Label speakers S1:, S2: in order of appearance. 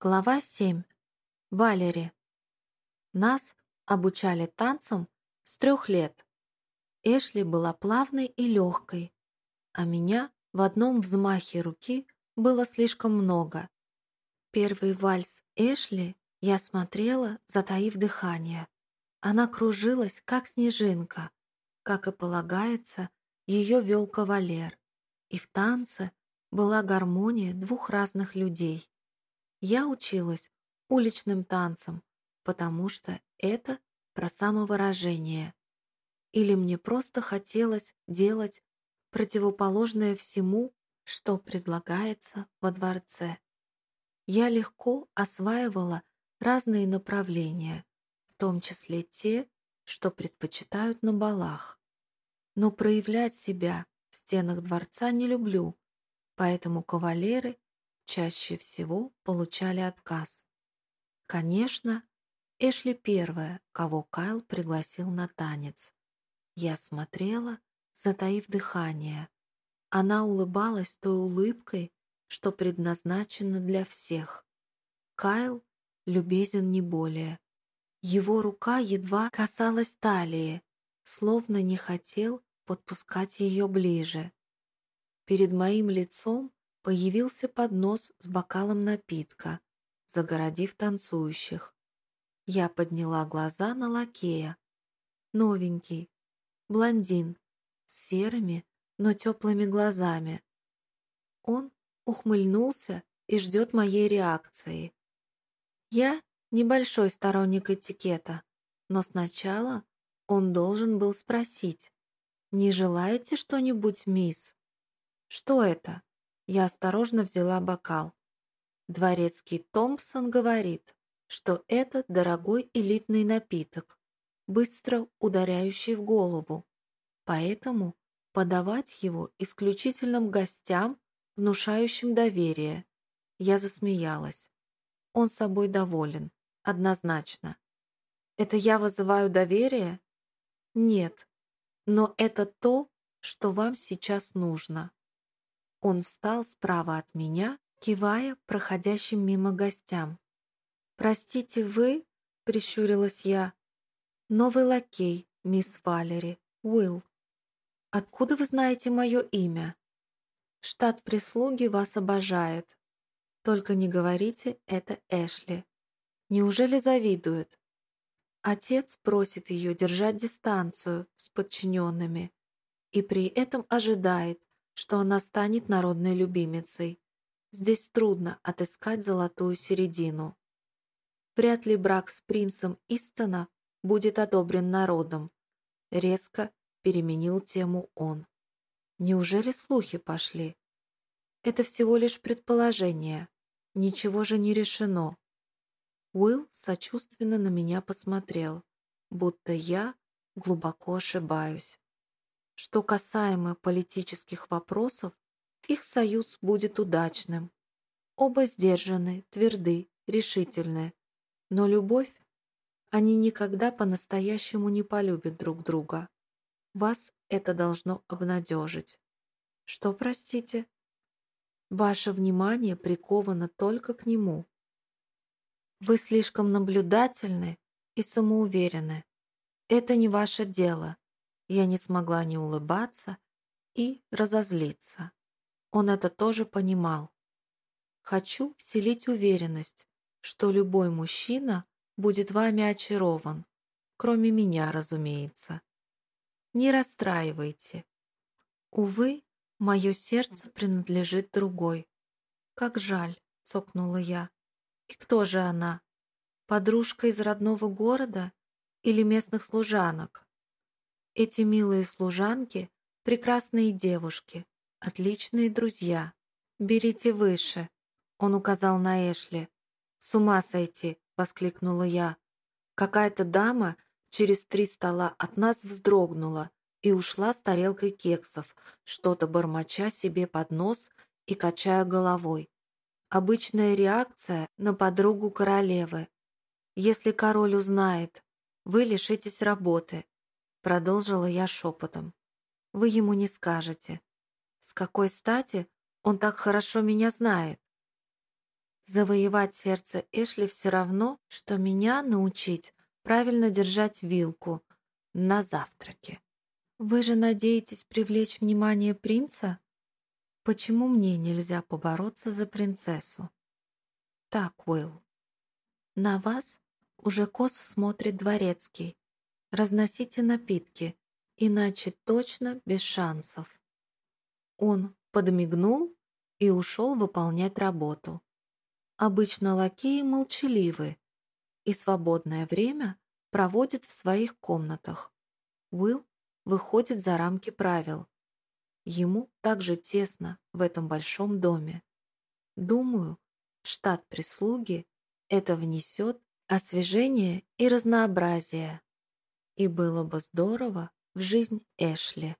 S1: Глава 7. Валери. Нас обучали танцам с трех лет. Эшли была плавной и легкой, а меня в одном взмахе руки было слишком много. Первый вальс Эшли я смотрела, затаив дыхание. Она кружилась, как снежинка. Как и полагается, ее вел кавалер. И в танце была гармония двух разных людей. Я училась уличным танцам, потому что это про самовыражение. Или мне просто хотелось делать противоположное всему, что предлагается во дворце. Я легко осваивала разные направления, в том числе те, что предпочитают на балах. Но проявлять себя в стенах дворца не люблю, поэтому кавалеры чаще всего получали отказ. Конечно, Эшли первая, кого Кайл пригласил на танец. Я смотрела, затаив дыхание. Она улыбалась той улыбкой, что предназначена для всех. Кайл любезен не более. Его рука едва касалась талии, словно не хотел подпускать ее ближе. Перед моим лицом Появился поднос с бокалом напитка, загородив танцующих. Я подняла глаза на лакея. Новенький, блондин, с серыми, но теплыми глазами. Он ухмыльнулся и ждет моей реакции. Я небольшой сторонник этикета, но сначала он должен был спросить, «Не желаете что-нибудь, мисс?» «Что это?» Я осторожно взяла бокал. Дворецкий Томпсон говорит, что это дорогой элитный напиток, быстро ударяющий в голову. Поэтому подавать его исключительным гостям, внушающим доверие. Я засмеялась. Он собой доволен, однозначно. Это я вызываю доверие? Нет, но это то, что вам сейчас нужно. Он встал справа от меня, кивая проходящим мимо гостям. «Простите, вы?» — прищурилась я. «Новый лакей, мисс Валери, Уилл. Откуда вы знаете мое имя?» «Штат прислуги вас обожает. Только не говорите, это Эшли. Неужели завидует?» Отец просит ее держать дистанцию с подчиненными и при этом ожидает, что она станет народной любимицей. Здесь трудно отыскать золотую середину. Вряд ли брак с принцем Истона будет одобрен народом. Резко переменил тему он. Неужели слухи пошли? Это всего лишь предположение. Ничего же не решено. Уилл сочувственно на меня посмотрел, будто я глубоко ошибаюсь. Что касаемо политических вопросов, их союз будет удачным. Оба сдержаны, тверды, решительны. Но любовь, они никогда по-настоящему не полюбят друг друга. Вас это должно обнадежить. Что, простите? Ваше внимание приковано только к нему. Вы слишком наблюдательны и самоуверены. Это не ваше дело. Я не смогла не улыбаться и разозлиться. Он это тоже понимал. Хочу вселить уверенность, что любой мужчина будет вами очарован, кроме меня, разумеется. Не расстраивайте. Увы, мое сердце принадлежит другой. Как жаль, цокнула я. И кто же она? Подружка из родного города или местных служанок? Эти милые служанки — прекрасные девушки, отличные друзья. Берите выше, — он указал на Эшли. С ума сойти, — воскликнула я. Какая-то дама через три стола от нас вздрогнула и ушла с тарелкой кексов, что-то бормоча себе под нос и качая головой. Обычная реакция на подругу королевы. Если король узнает, вы лишитесь работы, Продолжила я шепотом. Вы ему не скажете. С какой стати он так хорошо меня знает? Завоевать сердце Эшли все равно, что меня научить правильно держать вилку на завтраке. Вы же надеетесь привлечь внимание принца? Почему мне нельзя побороться за принцессу? Так, Уилл. На вас уже косо смотрит дворецкий. Разносите напитки, иначе точно без шансов. Он подмигнул и ушел выполнять работу. Обычно лакеи молчаливы и свободное время проводят в своих комнатах. Уилл выходит за рамки правил. Ему также тесно в этом большом доме. Думаю, штат прислуги это внесет освежение и разнообразие. И было бы здорово в жизнь Эшли.